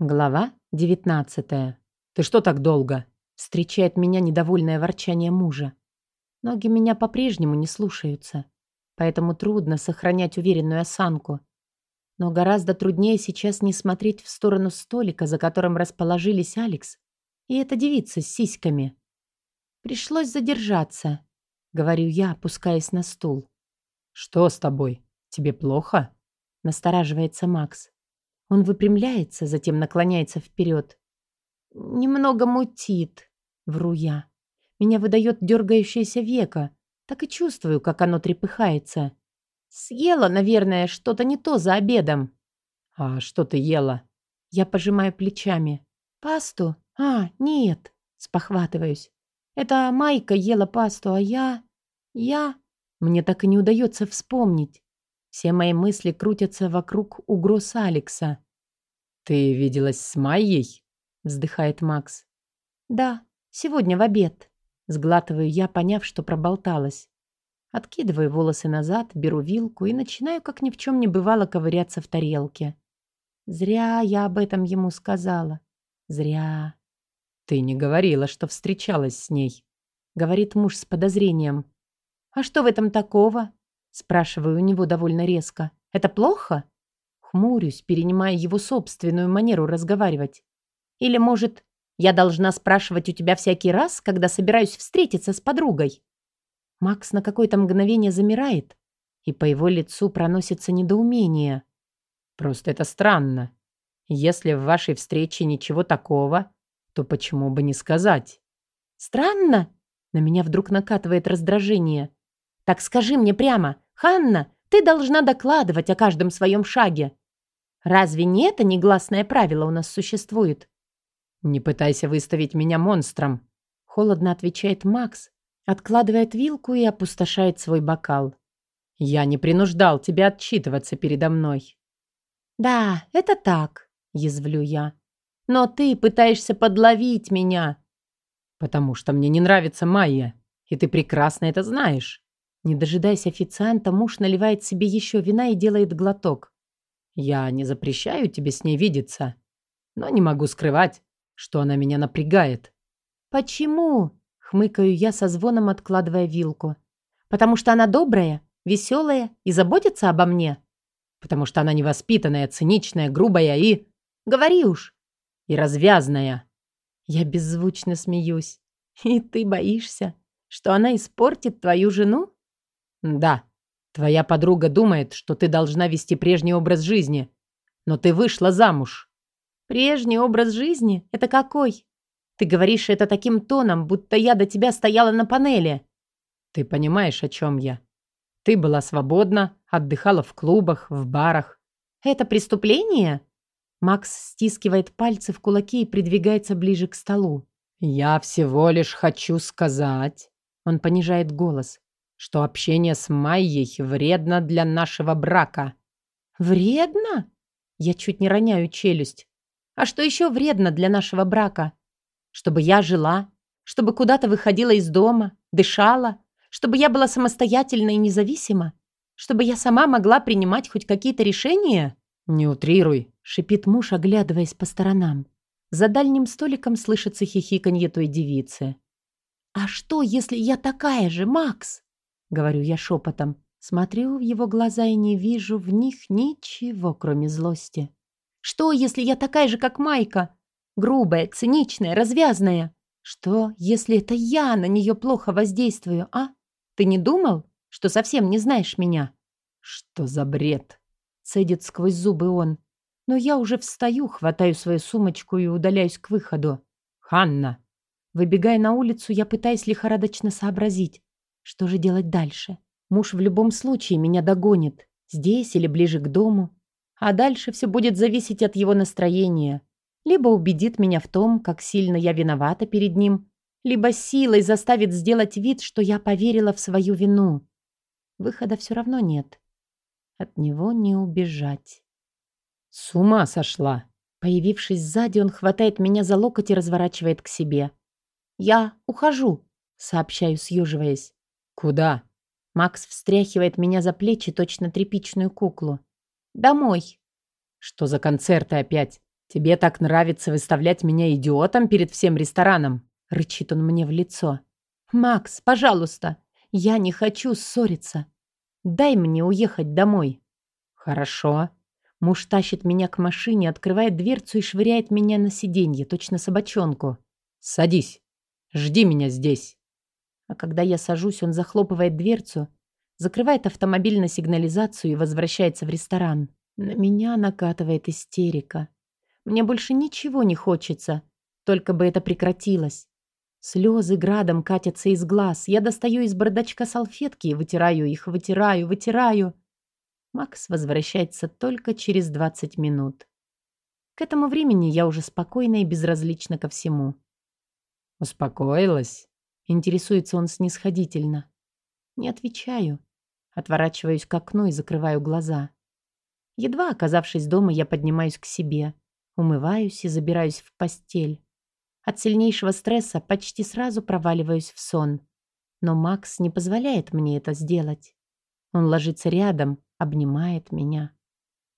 Глава 19. «Ты что так долго?» Встречает меня недовольное ворчание мужа. Ноги меня по-прежнему не слушаются, поэтому трудно сохранять уверенную осанку. Но гораздо труднее сейчас не смотреть в сторону столика, за которым расположились Алекс и эта девица с сиськами. Пришлось задержаться, говорю я, опускаясь на стул. «Что с тобой? Тебе плохо?» Настораживается Макс. Он выпрямляется, затем наклоняется вперед. «Немного мутит», — вру я. Меня выдает дергающееся веко. Так и чувствую, как оно трепыхается. Съела, наверное, что-то не то за обедом. «А что ты ела?» Я пожимаю плечами. «Пасту? А, нет», — спохватываюсь. «Это Майка ела пасту, а я... я...» Мне так и не удается вспомнить. Все мои мысли крутятся вокруг угроз Алекса. «Ты виделась с Майей?» — вздыхает Макс. «Да, сегодня в обед». Сглатываю я, поняв, что проболталась. Откидываю волосы назад, беру вилку и начинаю, как ни в чем не бывало, ковыряться в тарелке. Зря я об этом ему сказала. Зря. «Ты не говорила, что встречалась с ней», — говорит муж с подозрением. «А что в этом такого?» Спрашиваю у него довольно резко. «Это плохо?» Хмурюсь, перенимая его собственную манеру разговаривать. «Или, может, я должна спрашивать у тебя всякий раз, когда собираюсь встретиться с подругой?» Макс на какое-то мгновение замирает, и по его лицу проносится недоумение. «Просто это странно. Если в вашей встрече ничего такого, то почему бы не сказать?» «Странно?» На меня вдруг накатывает раздражение. «Так скажи мне прямо, Ханна, ты должна докладывать о каждом своем шаге. Разве не это негласное правило у нас существует?» «Не пытайся выставить меня монстром», — холодно отвечает Макс, откладывает вилку и опустошает свой бокал. «Я не принуждал тебя отчитываться передо мной». «Да, это так», — язвлю я. «Но ты пытаешься подловить меня». «Потому что мне не нравится Майя, и ты прекрасно это знаешь». Не дожидаясь официанта, муж наливает себе еще вина и делает глоток. «Я не запрещаю тебе с ней видеться, но не могу скрывать, что она меня напрягает». «Почему?» — хмыкаю я со звоном, откладывая вилку. «Потому что она добрая, веселая и заботится обо мне?» «Потому что она невоспитанная, циничная, грубая и...» «Говори уж!» «И развязная!» Я беззвучно смеюсь. «И ты боишься, что она испортит твою жену?» «Да, твоя подруга думает, что ты должна вести прежний образ жизни, но ты вышла замуж». «Прежний образ жизни? Это какой? Ты говоришь это таким тоном, будто я до тебя стояла на панели». «Ты понимаешь, о чем я? Ты была свободна, отдыхала в клубах, в барах». «Это преступление?» Макс стискивает пальцы в кулаки и придвигается ближе к столу. «Я всего лишь хочу сказать...» Он понижает голос что общение с Майей вредно для нашего брака». «Вредно?» Я чуть не роняю челюсть. «А что еще вредно для нашего брака? Чтобы я жила, чтобы куда-то выходила из дома, дышала, чтобы я была самостоятельна и независима, чтобы я сама могла принимать хоть какие-то решения?» «Не утрируй», — шипит муж, оглядываясь по сторонам. За дальним столиком слышится хихиканье той девицы. «А что, если я такая же, Макс?» — говорю я шепотом. Смотрю в его глаза и не вижу в них ничего, кроме злости. «Что, если я такая же, как Майка? Грубая, циничная, развязная? Что, если это я на нее плохо воздействую, а? Ты не думал, что совсем не знаешь меня?» «Что за бред?» — цедит сквозь зубы он. Но я уже встаю, хватаю свою сумочку и удаляюсь к выходу. «Ханна!» Выбегая на улицу, я пытаюсь лихорадочно сообразить, что же делать дальше? Муж в любом случае меня догонит. Здесь или ближе к дому. А дальше все будет зависеть от его настроения. Либо убедит меня в том, как сильно я виновата перед ним, либо силой заставит сделать вид, что я поверила в свою вину. Выхода все равно нет. От него не убежать. С ума сошла. Появившись сзади, он хватает меня за локоть и разворачивает к себе. «Я ухожу», — сообщаю, съеживаясь. «Куда?» Макс встряхивает меня за плечи, точно тряпичную куклу. «Домой». «Что за концерты опять? «Тебе так нравится выставлять меня идиотом перед всем рестораном?» — рычит он мне в лицо. «Макс, пожалуйста, я не хочу ссориться. Дай мне уехать домой». «Хорошо». Муж тащит меня к машине, открывает дверцу и швыряет меня на сиденье, точно собачонку. «Садись. Жди меня здесь». А когда я сажусь, он захлопывает дверцу, закрывает автомобиль на сигнализацию и возвращается в ресторан. На меня накатывает истерика. Мне больше ничего не хочется, только бы это прекратилось. Слезы градом катятся из глаз. Я достаю из бардачка салфетки и вытираю их, вытираю, вытираю. Макс возвращается только через 20 минут. К этому времени я уже спокойна и безразлична ко всему. «Успокоилась?» Интересуется он снисходительно. Не отвечаю. Отворачиваюсь к окну и закрываю глаза. Едва оказавшись дома, я поднимаюсь к себе, умываюсь и забираюсь в постель. От сильнейшего стресса почти сразу проваливаюсь в сон. Но Макс не позволяет мне это сделать. Он ложится рядом, обнимает меня.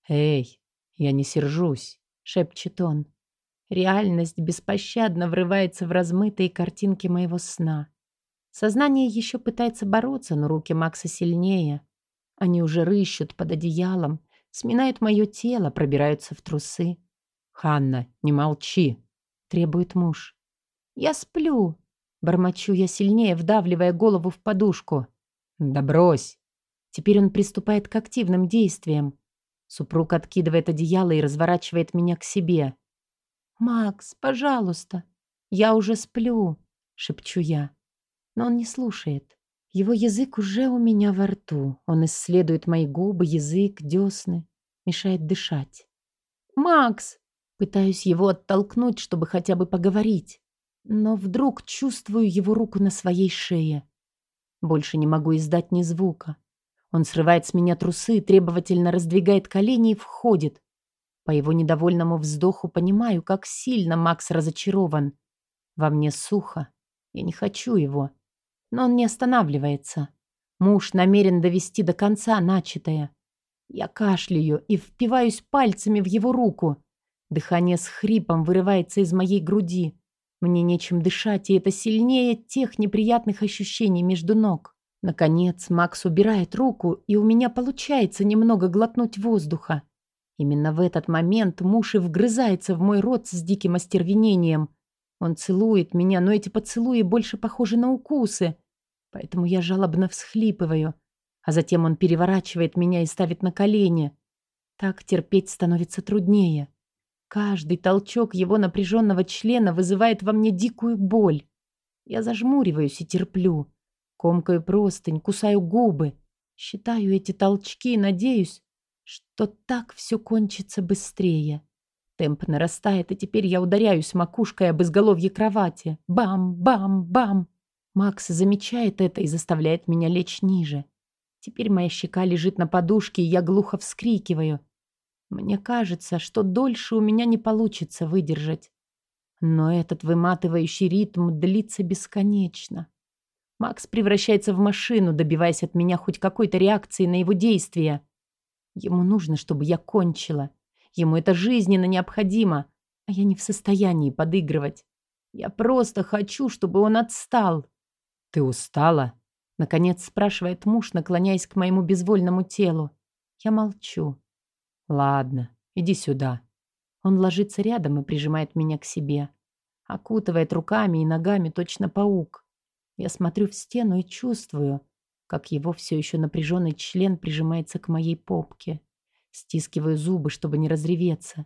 «Эй, я не сержусь», — шепчет он. Реальность беспощадно врывается в размытые картинки моего сна. Сознание еще пытается бороться, но руки Макса сильнее. Они уже рыщут под одеялом, сминают мое тело, пробираются в трусы. «Ханна, не молчи!» требует муж. «Я сплю!» Бормочу я сильнее, вдавливая голову в подушку. «Да брось!» Теперь он приступает к активным действиям. Супруг откидывает одеяло и разворачивает меня к себе. «Макс, пожалуйста, я уже сплю», — шепчу я. Но он не слушает. Его язык уже у меня во рту. Он исследует мои губы, язык, десны. Мешает дышать. «Макс!» Пытаюсь его оттолкнуть, чтобы хотя бы поговорить. Но вдруг чувствую его руку на своей шее. Больше не могу издать ни звука. Он срывает с меня трусы, требовательно раздвигает колени и входит. По его недовольному вздоху понимаю, как сильно Макс разочарован. Во мне сухо. Я не хочу его. Но он не останавливается. Муж намерен довести до конца начатое. Я кашляю и впиваюсь пальцами в его руку. Дыхание с хрипом вырывается из моей груди. Мне нечем дышать, и это сильнее тех неприятных ощущений между ног. Наконец, Макс убирает руку, и у меня получается немного глотнуть воздуха. Именно в этот момент муж и вгрызается в мой рот с диким остервенением. Он целует меня, но эти поцелуи больше похожи на укусы, поэтому я жалобно всхлипываю. А затем он переворачивает меня и ставит на колени. Так терпеть становится труднее. Каждый толчок его напряженного члена вызывает во мне дикую боль. Я зажмуриваюсь и терплю. Комкаю простынь, кусаю губы. Считаю эти толчки и надеюсь, что так все кончится быстрее. Темп нарастает, и теперь я ударяюсь макушкой об изголовье кровати. Бам-бам-бам. Макс замечает это и заставляет меня лечь ниже. Теперь моя щека лежит на подушке, и я глухо вскрикиваю. Мне кажется, что дольше у меня не получится выдержать. Но этот выматывающий ритм длится бесконечно. Макс превращается в машину, добиваясь от меня хоть какой-то реакции на его действия. Ему нужно, чтобы я кончила. Ему это жизненно необходимо, а я не в состоянии подыгрывать. Я просто хочу, чтобы он отстал. «Ты устала?» Наконец спрашивает муж, наклоняясь к моему безвольному телу. Я молчу. «Ладно, иди сюда». Он ложится рядом и прижимает меня к себе. Окутывает руками и ногами точно паук. Я смотрю в стену и чувствую, как его все еще напряженный член прижимается к моей попке. Стискиваю зубы, чтобы не разреветься.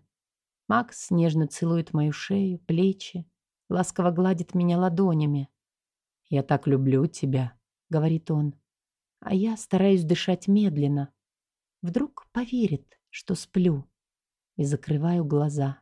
Макс нежно целует мою шею, плечи, ласково гладит меня ладонями. «Я так люблю тебя», — говорит он. А я стараюсь дышать медленно. Вдруг поверит, что сплю, и закрываю глаза.